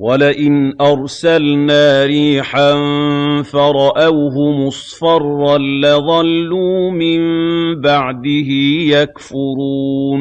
وَلَئِنْ أَرْسَلْنَا رِيحًا فَرَأَوْهُ مُصْفَرًّا لَّظَلُّوا مِن بَعْدِهِ يَكْفُرُونَ